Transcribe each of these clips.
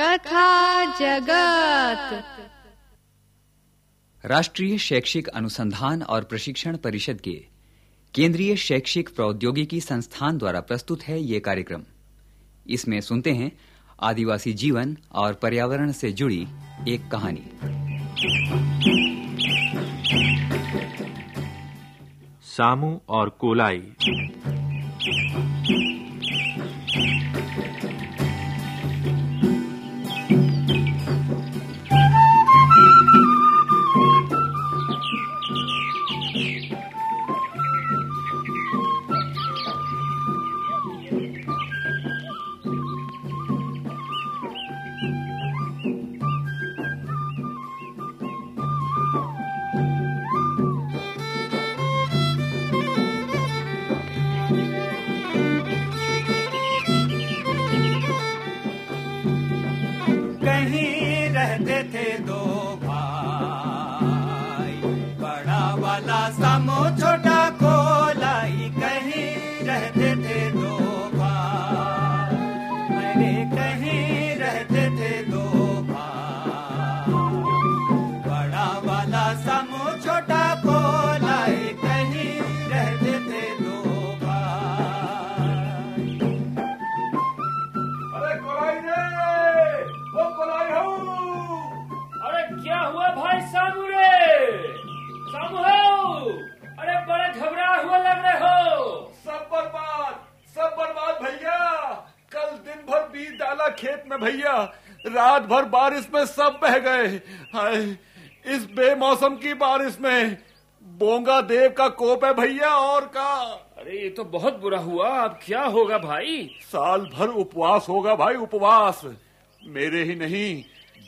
कथा जगत। राष्ट्रीय शैक्षिक अनुसंधान और प्रशिक्षण परिषद के केंद्रीय शैक्षिक प्रौद्योगिकी संस्थान द्वारा प्रस्तुत है ये कार्यक्रम। इसमें सुनते हैं आदिवासी जीवन और पर्यावरण से जुड़ी एक कहानी। सामू और कोलाई। कहीं रहते थे रात भर बारिश में सब बह गए। हाय इस बेमौसम की बारिश में बोंगा देव का कोप है भैया और का। अरे ये तो बहुत बुरा हुआ। अब क्या होगा भाई? साल भर उपवास होगा भाई उपवास। मेरे ही नहीं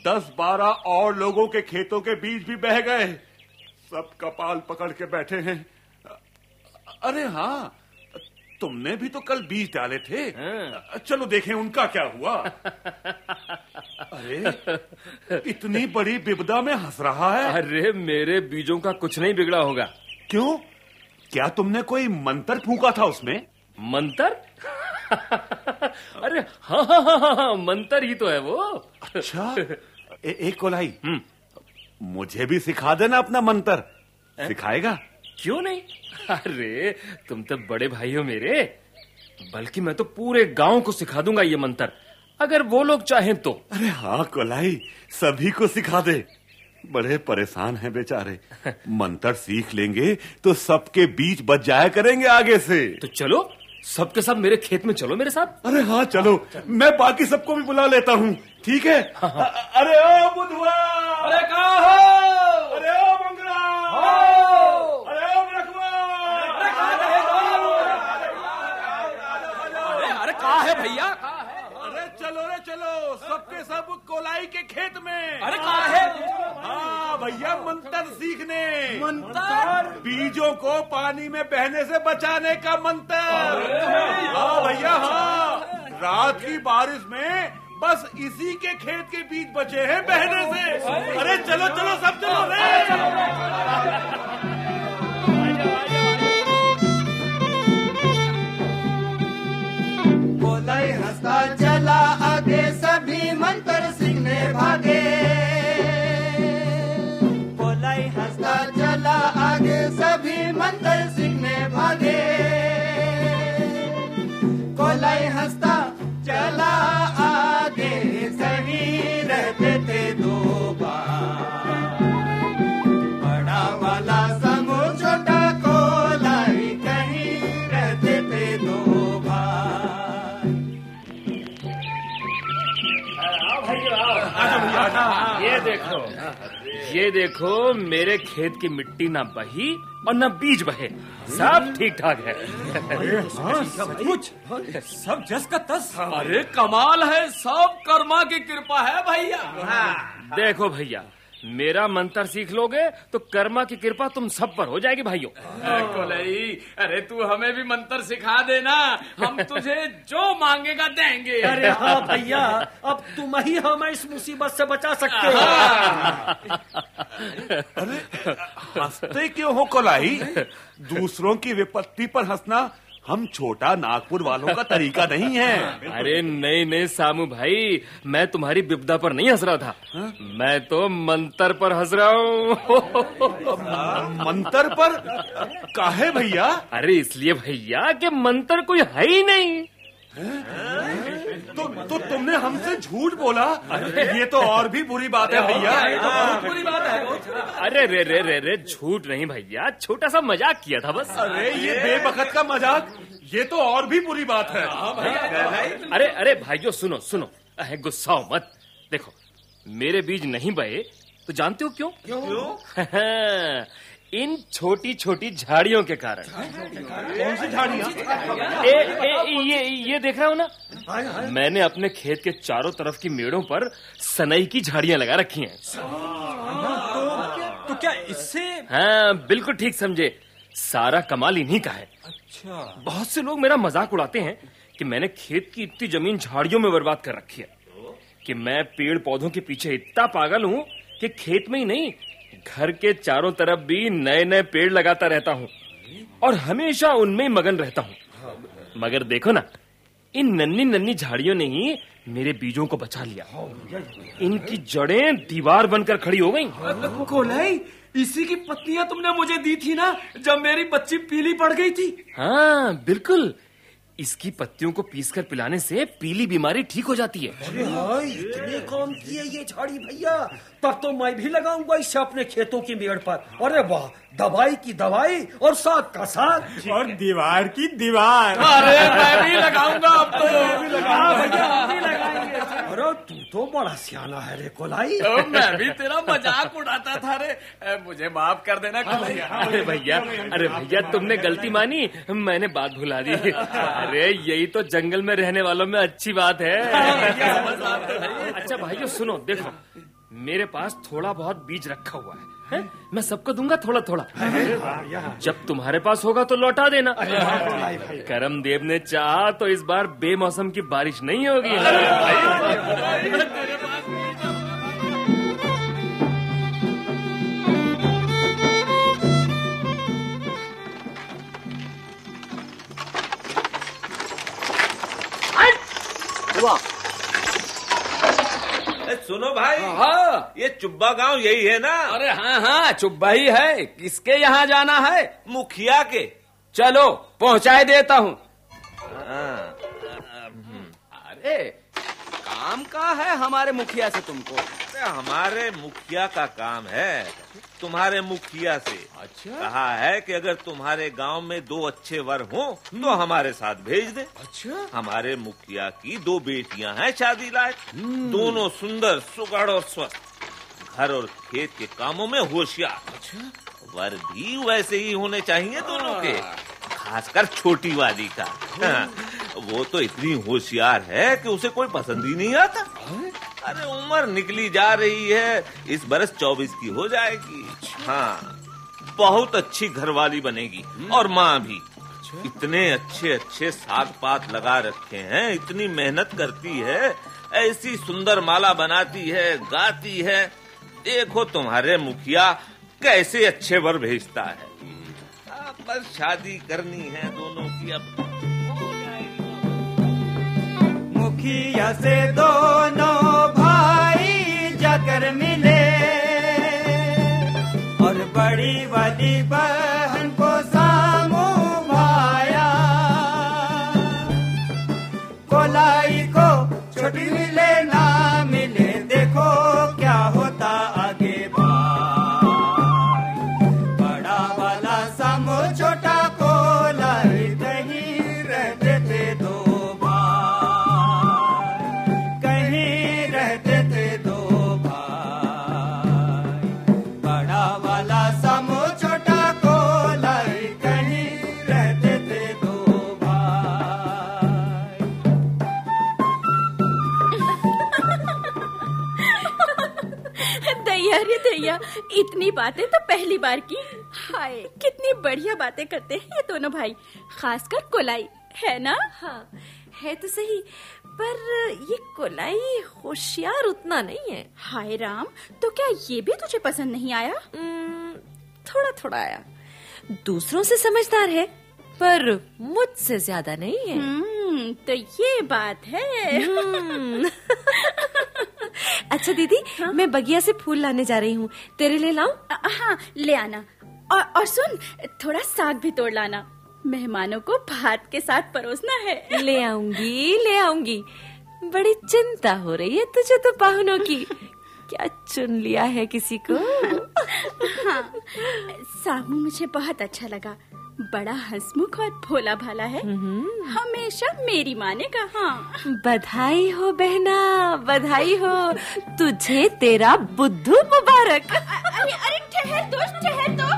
दस बारह और लोगों के खेतों के बीज भी बह गए। सब कपाल पकड़ के बैठे हैं। अरे हाँ तुमने भी तो कल बीज डाले थे। हाँ। चलो देखें उनका क्या हुआ। अरे इतनी बड़ी विपदा में हंस रहा है। अरे मेरे बीजों का कुछ नहीं बिगड़ा होगा। क्यों? क्या तुमने कोई मंत्र फूका था उसमें? मंत्र? अरे हाँ हाँ हाँ हाँ हाँ मंतर ही तो है वो। अच्छा ए, एक कोलाई। हम्म, मुझे भी सिखा देना अपना मंत्र। सिखाएगा? क्यों नहीं? अरे तुम तो बड़े भाई हो मेरे। बल्कि मैं तो पूरे गाँव को सिखा दूँगा ये मंत्र। अगर वो लोग चाहें तो। अरे हाँ कोलाई सभी को सिखा दे। बड़े परेशान हैं बेचारे। मंत्र सीख लेंगे तो सबके बीच बच जाया करेंगे आगे से। तो चलो सबके साथ मेरे खेत में चलो मेरे साथ। अरे हाँ चलो। मैं बाकी सबको भी बुला लेता हूँ। ठीक है? अ- अरे ओ बुधवा अरे कहा हो अरे ओ मंगला अरे ओ रखवा अरे अरे कहा है भैया अरे चलो रे सबके सब कोलाई के खेत में। अरे कहा है? हाँ भैया मंत्र सीखने। मंत्र? बीजों को पानी में बहने से बचाने का मंत्र। हाँ भैया हाँ। रात की बारिश में बस इसी के खेत के बीज बचे हैं बहने से। अरे चलो चलो सब चलो रे। कोलाई आओ भाई आओ ये देखो ये देखो मेरे खेत की मिट्टी ना बही और ना बीज बहे। सब ठीक ठाक है कुछ सब जस का तस। अरे कमाल है। सब कर्मा की कृपा है भैया। देखो भैया मेरा मंत्र सीख लोगे तो कर्मा की कृपा तुम सब पर हो जाएगी भाइयों। कोलई अरे तू हमें भी मंत्र सिखा देना। हम तुझे जो मांगेगा देंगे। अरे हाँ भैया अब तुम ही हमें इस मुसीबत से बचा सकते हो। अरे हँसते क्यों हो कोलाई? दूसरों की विपत्ति पर हंसना हम छोटा नागपुर वालों का तरीका नहीं है। अरे नहीं नहीं सामू भाई मैं तुम्हारी विपदा पर नहीं हंस रहा था। हा? मैं तो मंत्र पर हंस रहा हूँ। मंतर पर? काहे भैया? अरे इसलिए भैया कि मंत्र कोई है ही नहीं। तो तो तुमने हमसे झूठ बोला? ये तो और भी बुरी बात है भैया। बुरी बात है। अरे रे रे रे रे झूठ नहीं भैया। छोटा सा मज़ाक किया था बस। अरे ये बेबकत का मज़ाक? ये तो और भी बुरी बात है। अरे अरे भाइयों सुनो सुनो। अहे गुस्साओ मत। देखो मेरे बीज नहीं बहे तो जानते हो क्यों? क्यों? इन छोटी छोटी झाड़ियों के कारण? कौन सी झाड़ियाँ? ये ये देख रहा हो ना? मैंने अपने खेत के चारों तरफ़ की मेड़ों पर सनई की झाड़ियाँ लगा रखी हैं। तो क्या इससे हाँ बिल्कुल ठीक समझे। सारा कमाल इन्हीं का है। अच्छा। बहुत से लोग मेरा मज़ाक उड़ाते हैं कि मैंने खेत की इतनी ज़मीन झाड़ियों में बर्बाद कर रखी है कि मैं पेड़ पौधों के पीछे इतना पागल हूँ कि खेत में ही नहीं घर के चारों तरफ़ भी नए नए पेड़ लगाता रहता हूँ और हमेशा उनमें मगन रहता हूँ। मगर देखो ना इन नन्नी नन्नी झाड़ियों ने ही मेरे बीजों को बचा लिया। इनकी जड़ें दीवार बनकर खड़ी हो गईं। कोलाई इसी की पत्तियाँ तुमने मुझे दी थी ना जब मेरी बच्ची पीली पड़ गई थी। हाँ बिल्कुल। इसकी पत्तियों को पीसकर पिलाने से पीली बीमारी ठीक हो जाती है। अरे हाँ इतने काम किए ये झाड़ी भैया। तब तो मैं भी लगाऊँगा इससे अपने खेतों की मेड़ पर। अरे वाह दवाई की दवाई और साथ का साथ और दीवार की दीवार। अरे मैं भी लगाऊँगा अब तो। हाँ भैया तू तो बड़ा सियाना है रे कोलाई। तो मैं भी तेरा मज़ाक उड़ाता था रे। मुझे माफ़ कर देना कन्हैया अरे भैया अरे भैया तुमने गलती मानी? मैंने बात भुला दी। अरे यही तो जंगल में रहने वालों में अच्छी बात है। अच्छा भाइयों सुनो देखो मेरे पास थोड़ा बहुत बीज रखा हुआ है, है? मैं सबको दूँगा थोड़ा थोड़ा। जब तुम्हारे पास होगा तो लौटा देना। करम देव ने चाहा तो इस बार बेमौसम की बारिश नहीं होगी। सुनो भाई। हाँ ये चुब्बा गाँव यही है ना? अरे हाँ हाँ चुब्बा ही है। किसके यहाँ जाना है? मुखिया के। चलो पहुँचाए देता हूँ। हाँ, अरे काम का है हमारे मुखिया से तुमको। अरे हमारे मुखिया का काम है। तुम्हारे मुखिया से। अच्छा। कहा है कि अगर तुम्हारे गाँव में दो अच्छे वर हों तो हमारे साथ भेज दे। अच्छा। हमारे मुखिया की दो बेटियाँ हैं शादी लायक। दोनों सुंदर सुगढ़ और स्वस्थ। घर और खेत के कामों में होशियार। अच्छा। वर भी वैसे ही होने चाहिए दोनों के। खासकर छोटी वाली का। हाँ, वो तो इतनी होशियार है कि उसे कोई पसंद ही नहीं आता। अरे उम्र निकली जा रही है इस बरस चौबीस की हो जाएगी। हाँ बहुत अच्छी घरवाली बनेगी और माँ भी। इतने अच्छे। अच्छे साग पात लगा रखे हैं इतनी मेहनत करती है ऐसी सुंदर माला बनाती है गाती है। देखो तुम्हारे मुखिया कैसे अच्छे वर भेजता है। हाँ, बस शादी करनी है दोनों की अब। मुखिया से दोनों भाई जाकर मिले। और बड़ी वाली बहन को सामू भाया कोलाई को छोटी मिले ना मिले, देखो दैया इतनी बातें तो पहली बार की। हाय। कितनी बढ़िया बातें करते हैं ये दोनों भाई खासकर कोलाई है ना? हाँ है तो सही पर ये कोलाई होशियार उतना नहीं है। हाय राम तो क्या ये भी तुझे पसंद नहीं आया? थोड़ा थोड़ा आया। दूसरों से समझदार है पर मुझसे ज़्यादा नहीं है। हम्म, तो ये बात है। हम्म। अच्छा दीदी मैं बगिया से फूल लाने जा रही हूँ। तेरे लिए लाऊं? हाँ ले आना। और, और सुन थोड़ा साग भी तोड़ लाना। मेहमानों को भात के साथ परोसना है। ले आऊँगी ले आऊँगी। बड़ी चिंता हो रही है तुझे तो पाहुनों की। क्या चुन लिया है किसी को? हाँ सामू मुझे बहुत अच्छा लगा। बड़ा हंसमुख और भोला भाला है हमेशा मेरी मानेगा हाँ। बधाई हो बहना बधाई हो। तुझे तेरा बुद्धू मुबारक। अरे अरे ठहर दोस्त ठहर दो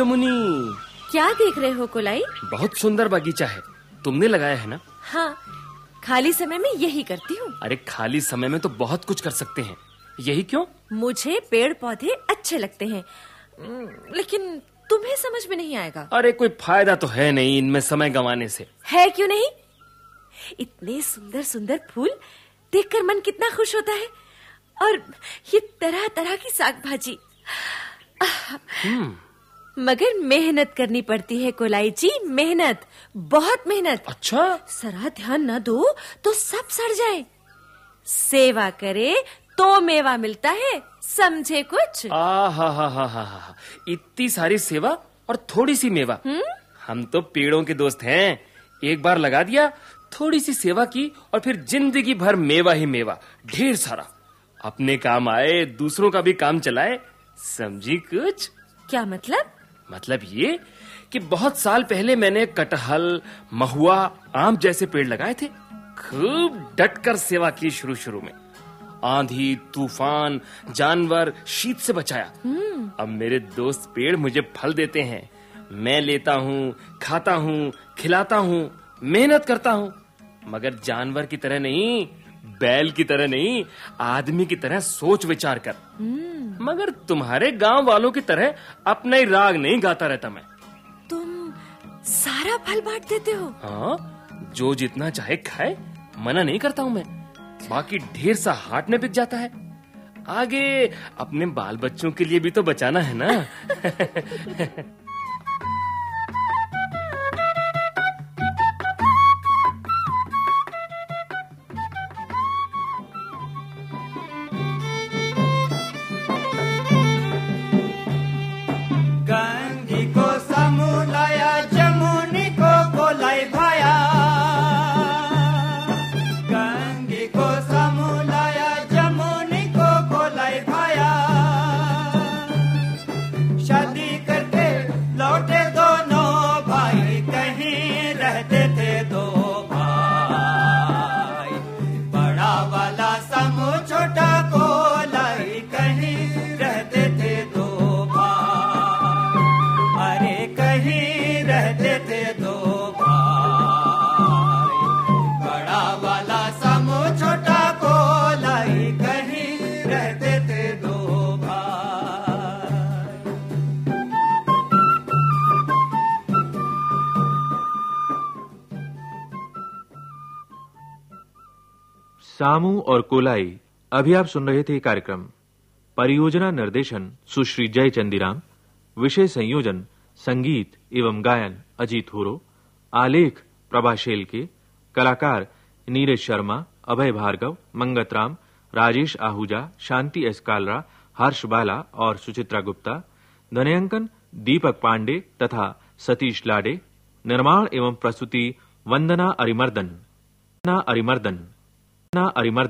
जमुनी। क्या देख रहे हो कोलाई? बहुत सुंदर बगीचा है। तुमने लगाया है ना? हाँ खाली समय में यही करती हूँ। अरे खाली समय में तो बहुत कुछ कर सकते हैं। यही क्यों? मुझे पेड़ पौधे अच्छे लगते हैं। लेकिन तुम्हें समझ में नहीं आएगा। अरे कोई फ़ायदा तो है नहीं इनमें समय गंवाने से। है क्यों नहीं? इतने सुंदर सुंदर फूल देखकर मन कितना खुश होता है। और ये तरह तरह की साग भाजी मगर मेहनत करनी पड़ती है कोलाई जी मेहनत बहुत मेहनत। अच्छा। सरा ध्यान न दो तो सब सड़ जाए। सेवा करे तो मेवा मिलता है समझे कुछ? आ हा हा हा हा हा इतनी सारी सेवा और थोड़ी सी मेवा। हम तो पेड़ों के दोस्त हैं। एक बार लगा दिया थोड़ी सी सेवा की और फिर ज़िंदगी भर मेवा ही मेवा। ढेर सारा। अपने काम आए दूसरों का भी काम चलाए। समझी कुछ? क्या मतलब? मतलब ये कि बहुत साल पहले मैंने कटहल महुआ आम जैसे पेड़ लगाए थे। खूब डटकर सेवा की शुरू शुरू में। आंधी तूफ़ान जानवर शीत से बचाया। अब मेरे दोस्त पेड़ मुझे फल देते हैं। मैं लेता हूँ खाता हूँ खिलाता हूँ मेहनत करता हूँ। मगर जानवर की तरह नहीं बैल की तरह नहीं आदमी की तरह सोच विचार कर। मगर तुम्हारे गाँव वालों की तरह अपना ही राग नहीं गाता रहता मैं। तुम सारा फल बांट देते हो? हाँ जो जितना चाहे खाए मना नहीं करता हूँ मैं। बाकी ढेर सा हाट में बिक जाता है। आगे अपने बाल बच्चों के लिए भी तो बचाना है ना? सामू और कोलाई। अभी आप सुन रहे थे कार्यक्रम। परियोजना निर्देशन सुश्री जय चंदीराम, विषय संयोजन संगीत एवं गायन अजीत होरो, आलेख प्रभा शेलके, कलाकार नीरज शर्मा, अभय भार्गव, मंगत राम, राजेश आहूजा, शांति एस कालरा, हर्ष बाला और सुचित्रा गुप्ता, ध्वनियांकन दीपक पांडे तथा सतीश लाडे, निर्माण एवं प्रस्तुति वंदना अरिमर्दन। वंदना अरिमर्दन। वंदना अरिमर्दन